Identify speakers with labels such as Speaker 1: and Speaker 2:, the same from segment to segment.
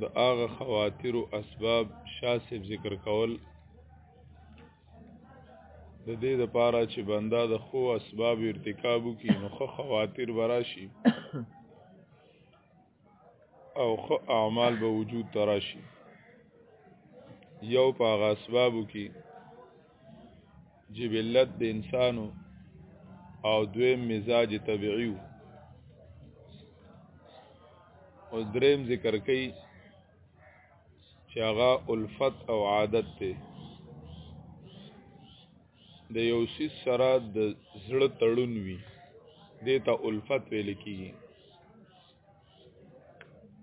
Speaker 1: د هغه خواتیر او اسباب شاسب ذکر کول د دې د پاره چې بندا د خو اسباب ارتکاب کی نو خو خواتیر براشي او خو اعمال به وجود تراشي یو په اسباب کی جبلت د انسانو او دویم مزاج طبیعي او دریم ذکر کوي چې هغه الفت او عادت ته د یو سیس سره د زړه تړون وي دیتا الفت ویل کیږي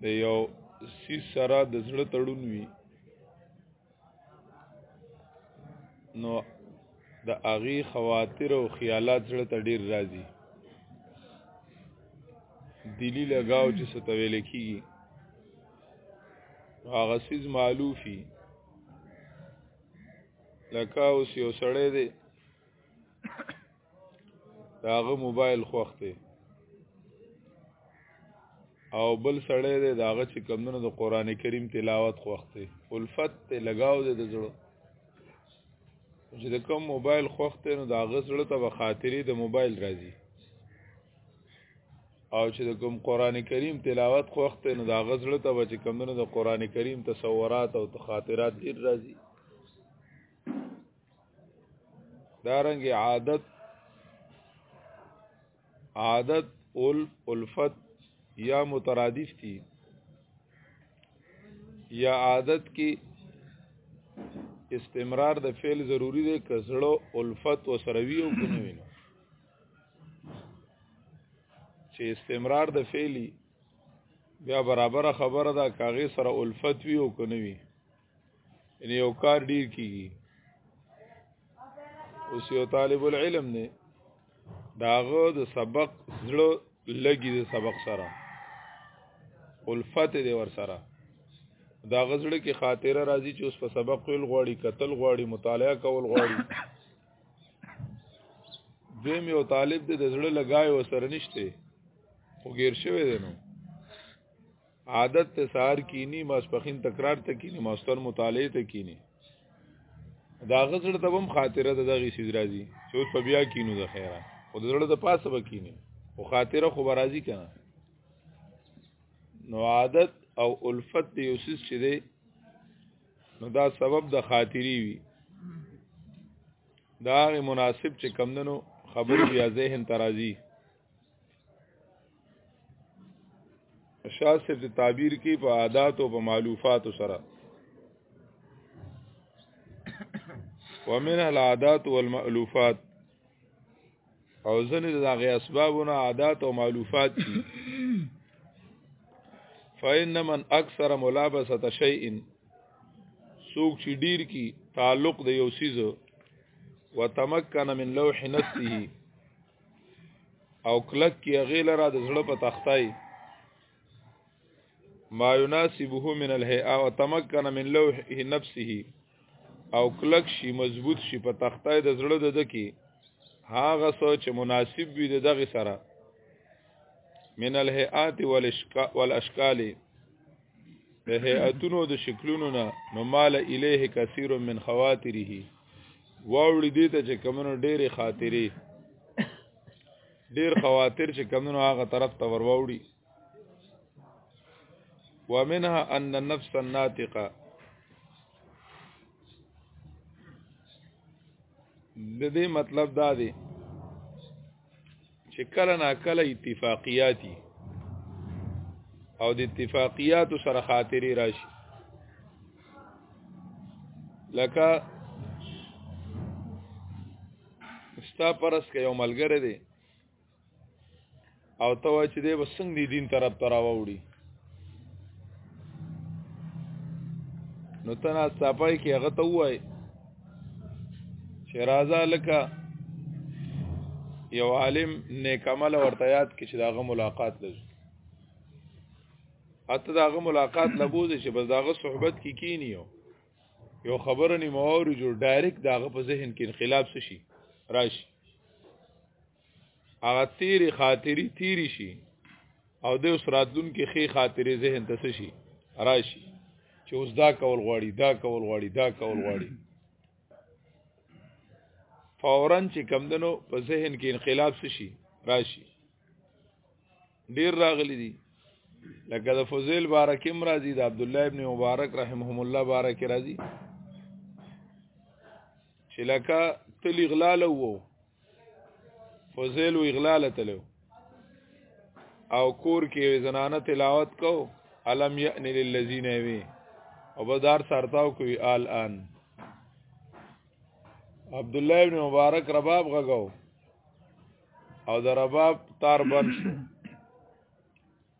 Speaker 1: د یو سیس سره د زړه تړون وي نو د اغي خواطر او خیالات زړه ته ډیر راځي دلی لگاو چې ستویل کیږي هغه سیز معلوفي لکه اوس یو سړی دی داغه موبایل خوخته او بل سړی دی داغه چې کمونه د قران کریم تلاوت خوخته الفت ته لگاو دی د زړه چې د کوم موبایل خوخته نو داغه زړه ته به خاطرې د موبایل راځي او چې د کوم قران کریم تلاوت خوخته نو دا غزړه ته چې کمونه د قران کریم تصورات او خاطرات ډیر راځي دارنګ عادت عادت اول الفت یا مترادف دي یا عادت کې استمرار د فعل ضروری دی که زړه الفت او سروي او کنه وینو چې استمرار د فعلی بیا برابر خبره ده کاغه سره الفت وی او کنه وی ان یو کار ډیر کیږي اوس یو طالب العلم نه داغه د سبق زړه لګي د سبق سره الفت دی ور سره دا غزړه کې خاطره راځي چې اوس په سبق ویل غواړي قتل غواړي مطالعه کول غواړي دویم یو طالب د زړه لګای و سره نشته خو غیر شوی دی نو عادت ته سار کینی ماسپخین تکرار ته کینی ماستر مطالعه ته کینی دا غزړه ته هم خاطره د دغه سیز راځي چې اوس په بیا کینو د خیره خو د زړه د پاسه به کینی خو خاطره خو به راځي کنه نو عادت او الفت دی یو سیز چې دی نو دا سبب د خاطری وي دا مناسب چې کمندنو خبر بیا ذهن ترازی شاه صرف تعبیر کې په عادات او په معلوفات سره ومن العادات والمألوفات او ځنې د هغه اسبابونه عادات او معلوفات دي فإن من أكثر ملابسة شيء سوق چې ډیر کی تعلق د یو سیزو وتمکن من لوح نفسه او کلک کی هغه لره د زړه په تختای ما يناسبه من الهيئه وتمكن من لوح نفسه او کلک شي مضبوط شي په تختای د زړه د دکی هاغه سوچ مناسب وي د دغه سره من الهيئات والاشكال د هيئتونو د شکلونو نه نو مال الیه کثیر من خواتره واوړي دي ته چې کمونو ډېرې خاطرې ډېر خواطر چې کمونو هغه طرف ته ورواوړي ومنها ان النفس الناطقه د دې مطلب دا دی چې کله نا کله اتفاقیاتی او د اتفاقیات سره خاطری راشي لکه ستا پرس کې یو ملګری دی او ته وای چې دی وسنګ دی دین طرف ته راوړي نو تنا صفای کې هغه ته وای چې راځه لکه یو عالم نیک عمل ورته یاد کې چې داغه ملاقات لږ اته داغه ملاقات لبوز چې بس داغه صحبت کې کی کینیو یو خبره نیمه او جوړ ډایرک داغه په ذهن کې انقلاب شي راشي هغه تیری خاطری تیری شي او د اوس راتلون کې خې خاطرې ذهن ته شي راشي چې اوس دا کول غواړي دا کول غواړي دا کول غواړي فورا چې کمدنو په ذهن کې انقلاب شي راشي ډیر راغلي دي لکه د فضیل بارکم راضي د عبد الله ابن مبارک رحمهم الله بارک راضي چې لکه تلی غلاله وو فضیل اغلاله تلو او کور کې زنانه تلاوت کو علم یعنی للذین وی او بدار سارتاو کوي آل آن عبد الله ابن مبارک رباب غغاو او د رباب تار بند شو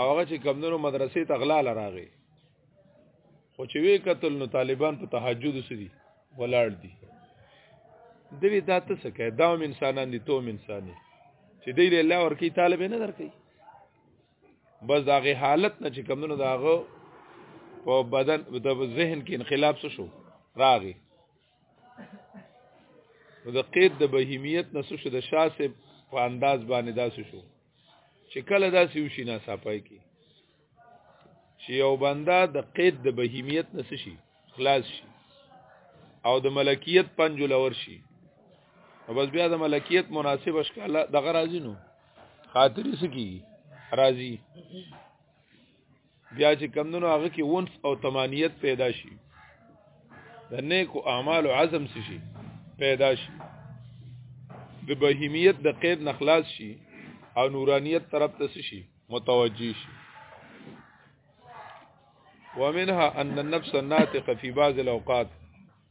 Speaker 1: هغه چې کمندونو مدرسې ته غلا لراغي خو چې وی قتل نو طالبان په تهجد سدي ولاړ دي دوی دا ته څه کوي دا هم انسانان دي ته هم انساني چې دی له الله ورکی طالب نه درکې بس داغه حالت نه چې کمونو داغه په بدن د ذهن کې انقلاب څه شو راغی د قید د بهیمیت نه څه شو د شاسب په انداز باندې داسې شو چې کله دا سیوشي نه صافای کی چې یو بنده د قید د بهیمیت نه شي خلاص شي او د ملکیت پنځو لور شي او بس بیا د ملکیت مناسب اشکال د غرازی نو خاطری سکی راضی بیا چې کمندونو هغه کې ونس او تمانیت پیدا شي د نیکو اعمال او عزم شي پیدا شي د بهیمیت د قید نخلاص شي او نورانیت طرف ته شي متوجی شي ومنها ان النفس الناطقه في بعض الاوقات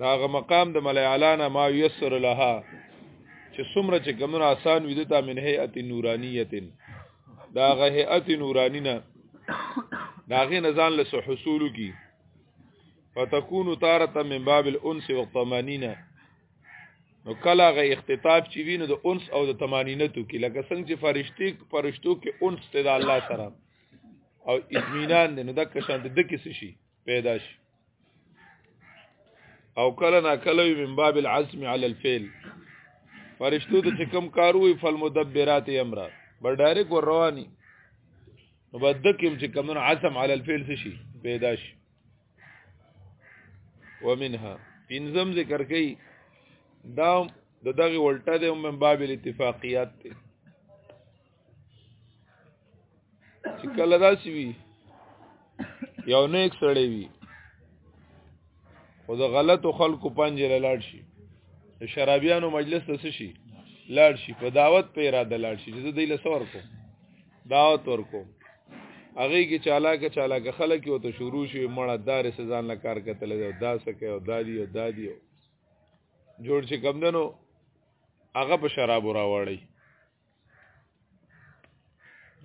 Speaker 1: دا غ مقام د ملای اعلان ما یسر لها چې څومره چې کمونه آسان وي دته من هيئه نورانیه دا غ هيئه نورانی نه دا غ نزان له حصول کی فتكون تاره من باب الانس والطمانينه نو کله غ اختطاف چې وینو د انس او د طمانینه تو کې لکه څنګه چې فرشتي فرشتو کې انس ته د الله سره او اطمینان دی نو د کشان د دکې شي پیدا شي او کله نا کله من باب العزم على الفعل فرشتو ته کوم کار وي فالمدبرات امر بر ډایرک ور رواني نو بدکم چې کوم عزم على الفعل شي پیدا شي ومنها پنځم ذکر کوي دا د دغه ولټه د من باب الاتفاقیات ته چې کله داسې وي یو نیک سړی وي خو د غلطو خلکو پنجره لاړ شي د شرابیانو مجلس ته څه شي لاړ شي په دعوت په اراده لاړ شي چې زه دی له سور کوم دعوت ورکوم هغه کې چالاکه چالاکه خلک یو ته شروع شي مړه دار سزان له کار کتل او دا سکه او دادی او دادی جوړ چې کمندنو هغه په شراب راوړی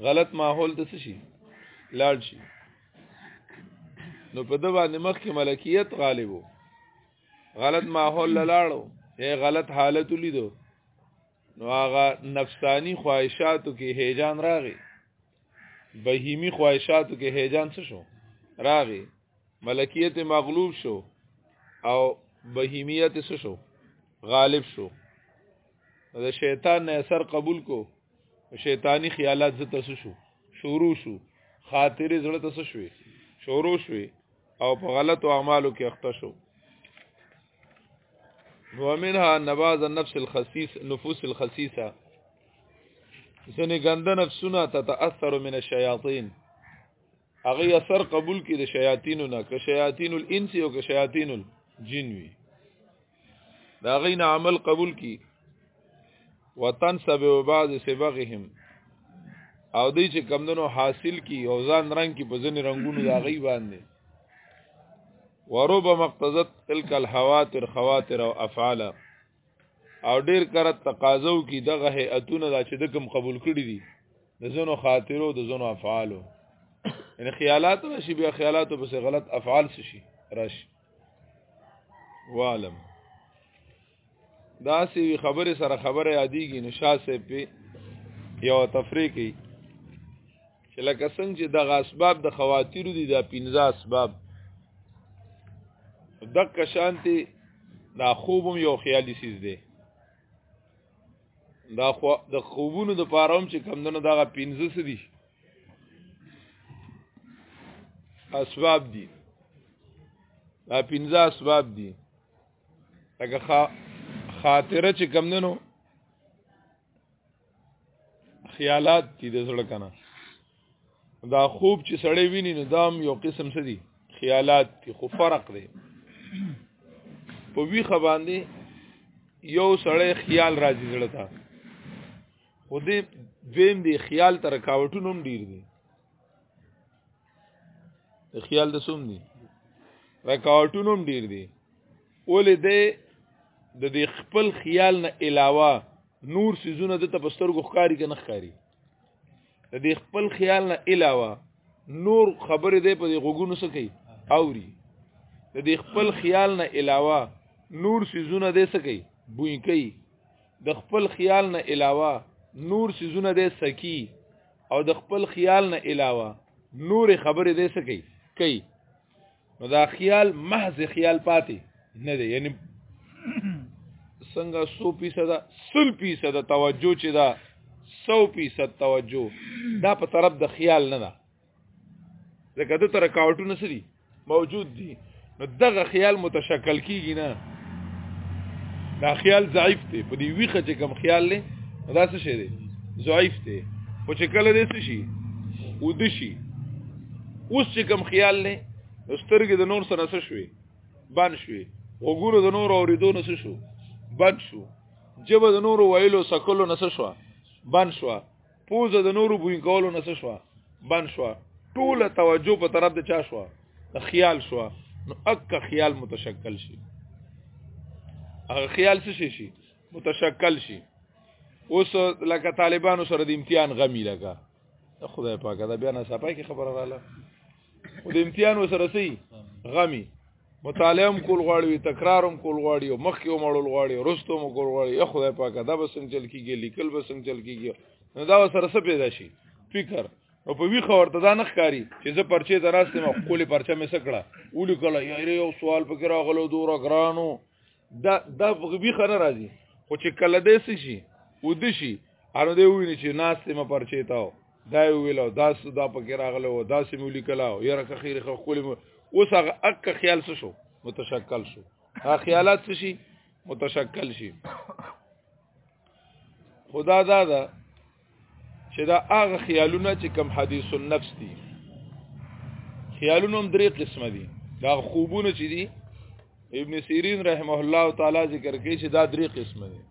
Speaker 1: غلط ماحول د څه شي لاړ شي نو په د باندې مخ کې ملکیت غالب وو غلط ماحول لاړو اے غلط حالت لیدو نو هغه نفسانی خواهشاتو کې هیجان راغی بهیمی خواهشاتو کې هیجان څه شو راغی ملکیت مغلوب شو او بهیمیت څه شو غالب شو د شیطان نه اثر قبول کو شیطانی خیالات زته څه شو شروع شو خاطرې زړه ته څه شوې شروع شوې او په غلطو اعمالو کې اخته شو ومنها نباز النفس الخسيس نفوس الخسيسه ځنې ګنده نفسونه تتاثر من الشیاطین هغه اثر قبول کړي د شیاطینو نه که شیاطین الانس او که شیاطین الجن وي دا غین عمل قبول کړي وطن سبب بعض سبغهم او دی چې کمندونو حاصل کی او ځان رنگ کی په ځنی رنگونو دا غي باندې ورب مقتضت تلک الحواتر خواتر او افعالا او ډیر کړه تقاضو کی دغه هیئتونه دا چې د کوم قبول کړی دي د زونو خاطرو د زونو افعالو ان خیالات راشي بیا خیالات په څه غلط افعال شي راشي والم دا سی خبره سره خبره یادېږي نشاسه په یو تفریقی چې لکه څنګه چې دغه اسباب د خواتیرو دي دا پنځه اسباب دغه شانتي دا خوب هم یو خیالي سیز دی دا خو د خوبونو د پاره هم چې کمندونو دغه پنځه څه دي اسباب دي دا پنځه اسباب دي لکه خاطره چې کمندونو خیالات دي د زړه کنه دا خوب چې سړی ویني نو دام یو قسم څه دي خیالات دي خو فرق دی په وی خباندې یو سړی خیال راځي زړه ته خو دې دویم دی خیال تر کاوټونو هم ډیر دي د خیال د سوم دي رکاوټونه هم ډیر دي ولې دې د دې خپل خیال نه علاوه نور سيزونه د تپسترګو ښکاری کنه ښکاری د دې خپل خیال نه علاوه نور خبرې دې په دې غوګونو سکی اوري د دې خپل خیال نه علاوه نور سيزونه دې سکی بوې کوي د خپل خیال نه علاوه نور سيزونه دې سکی او د خپل خیال نه علاوه نور خبرې دې سکی کوي نو دا خیال محض خیال پاتې نه دی یعنی څنګه 100 فیصد 100 فیصد توجه چې دا 100 فیصد توجه دا په طرف د خیال نه ده ځکه د تر کاوټونه سری موجود دي نو دغه خیال متشکل کیږي نه دا خیال ضعیف دی په دې ویخه چې کم خیال لې دا څه شي دی ضعیف دی او چې کله دې څه شي او د شي اوس چې کم خیال لې سترګې د نور سره څه شوي بند شوي وګوره د نور اوریدو نه څه شو بند شو جبه د نور ویلو سکلو نه څه شو بند شو پوزه د نورو بوی کولو نه شو بن شو ټول توجه په طرف د چا شو د خیال شو نو اک خیال متشکل شي هغه خیال څه شي شي متشکل شي اوس لکه طالبانو سره د امتحان غمی لګا خدای پاک دا بیا نه صفای کی خبره رااله او د امتحان سره سي غمی مطالعه هم کول غواړي تکرار هم کول غواړي او مخکې هم اړول غواړي رستو هم کول غواړي یا خدای پاک دا به څنګه چل کیږي لیکل به څنګه چل کیږي نو دا سره څه پیدا شي فکر او په ویخه ورته دا نه ښکاری چې زه پرچې ته راستم خپل پرچه مې سکړه ولي کله یاره یو سوال پکې راغلو دوره ګرانو دا دا غبي خنه راځي خو چې کله دې شي ود شي انو دې ویني چې ناس ته ما پرچې تاو دا ویل او دا سودا پکې راغله او دا سیمو لیکلا او یره که خیر خو خپل اوس هغه اک خیال څه شو متشکل شو هغه خیالات څه شي متشکل شي خدا دا دا چې دا هغه خیالونه چې کم حدیث النفس دي خیالونه هم درې قسمه دي دا خوبونه چې دي ابن سیرین رحمه الله تعالی ذکر کوي چې دا درې قسمه دي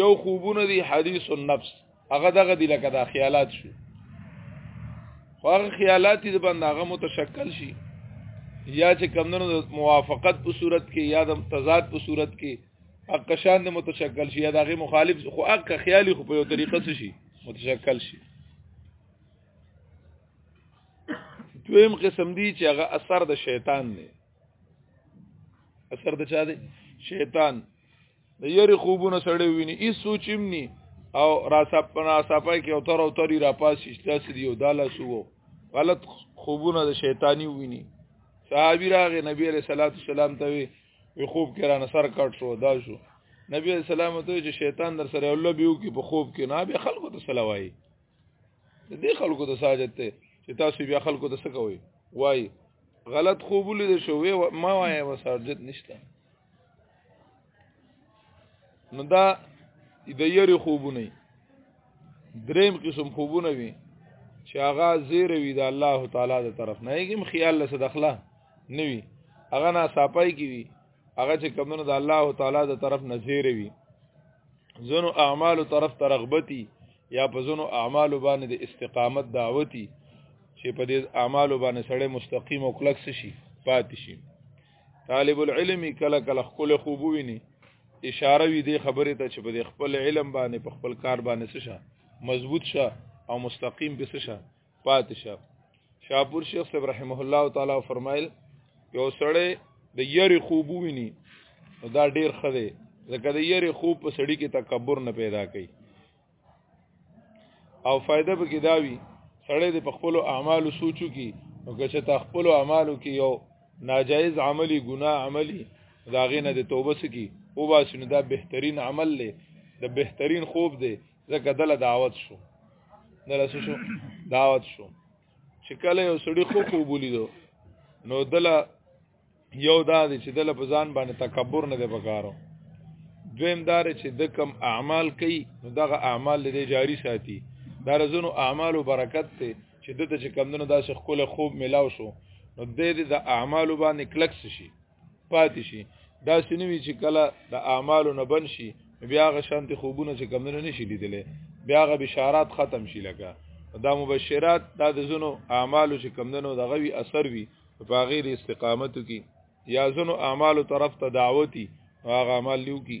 Speaker 1: یو خوبونه دي حدیث النفس هغه دغه دي لکه دا خیالات شو خو هغه خیالات دي باندې هغه متشکل شي یا چې کمندونو موافقت په صورت کې یا د تضاد په صورت کې اقشان د متشکل شي دا غي مخالف خو اق خیالي خو په یو طریقه څه شي متشکل شي دویم قسم دی چې هغه اثر د شیطان دی اثر د چا دی شیطان د یری خوبونه سړی ویني ای سوچیم نی او را سپنا سپای کې او تر او تری را پاس اشتاس دی او داله سو غلط خوبونه د شیطانی ویني صحابي راغې نبی عليه صلوات والسلام ته وی وی خوب کې رانه سر کټ شو دا شو نبی اسلام ته چې شیطان در سره الله بیو کې په خوب کې نه به خلکو ته سلوای دې خلکو ته ساجت ته چې تاسو بیا خلکو ته سکوي وای غلط خوب لید شو وی ما وای وسارجت نشته نو دا د یری خوبونه دریم قسم خوبونه وی چې هغه زیر وی د الله تعالی د طرف نه یګم خیال لسه دخله نوی هغه نه صافای کی وی هغه چې کمنو د الله تعالی د طرف نذیر وی زنو اعمال طرف ترغبتی یا په زنو اعمال باندې د استقامت دعوتی چې په دې اعمال باندې سړی مستقیم او کلک شي پاتې شي طالب العلم کله کله خپل خوب ویني اشاره وی دی خبره ته چې په خپل علم باندې په خپل کار باندې څه شه مضبوط شه او مستقیم به څه شه پاتې شو شاپور شیخ صاحب رحمه الله تعالی فرمایل یو سړی د یری خوب ویني دا ډیر خده ځکه د یری خوب په سړی کې تکبر نه پیدا کوي او فائدہ به کې داوي سړی د خپل اعمالو سوچو کې او که چې خپل اعمالو کې یو ناجایز عملی ګناه عملی دا غینه د توبه سکی او باسنه دا بهترین عمل له د بهترین خوب دی ځکه دله دعوت شو دله شو دعوت شو چې کله یو سړی خو خو بولیدو نو دله یو دا دی چې دله په ځان باندې تکبر نه دی پکارو دویم دار چې د کم اعمال کوي نو دغه اعمال لري جاری ساتي دا رزونو اعمال او برکت ته چې دته چې کمندونو داسې خپل خوب ملاو شو نو د دې د اعمال باندې کلکس شي پاتې شي دا سنوي چې کله د اعمالو نه بن شي بیا غ شانتي خوبونه چې کمونه نشي لیدلې بیا غ بشارات ختم شي لکه دا مبشرات دا د زونو اعمالو چې کمندنو د غوي اثر وي په غیر استقامت کې یا زونو اعمالو طرف ته دعوتي هغه عمل لیو کې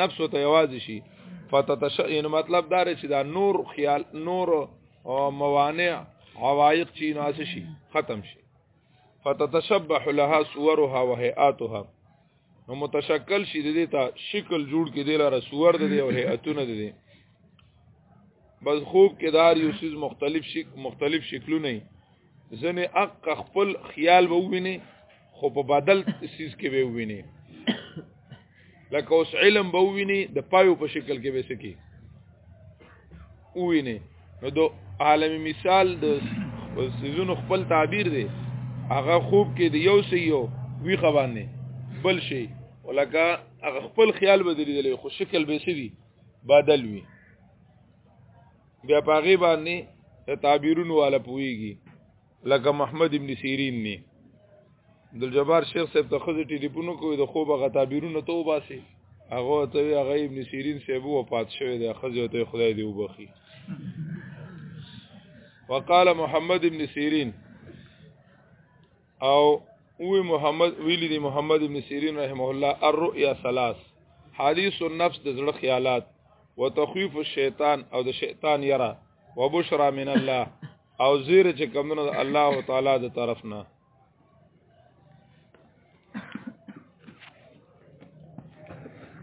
Speaker 1: نفس ته یوازې شي فتتشئن مطلب دار چې دا نور خیال نور او موانع عوایق چې ناس شي ختم شي فتتشبح لها صورها وهيئاتها نو متشکل شي د دې ته شکل جوړ کې دی لاره صور د دې او هيئتونه د دې بس خوب کې دار یو سیز مختلف شک مختلف شکلونه ځنې اق خپل خیال وویني خو په بدل سیس کې به وویني لکه اوس علم به وویني د پایو په شکل کې به سکی وویني نو د عالم مثال د سيزونو خپل تعبیر دی هغه خوب کې دی یو سی یو وی خوانه بل شي ولکه هغه خپل خیال بدلیدلی خو شکل به سوي بدل وي بیا پاغي باندې د تعبیرونو والا پويږي لکه محمد ابن سیرین ني عبدالجبار شیخ صاحب ته خزه ټلیفون کوي د خوبه غ تعبیرونو ته وباسي هغه ته هغه ابن سیرین صاحب وفات شوی دی خزه ته خدای دی وبخي وقال محمد ابن سیرین او وی محمد ویلی دی محمد ابن سیرین رحمه الله الرؤيا ثلاث حدیث النفس د زړه خیالات وتخويف الشیطان او د شیطان یرا وبشرا من الله او زیر چې کمونه د الله تعالی د طرف نه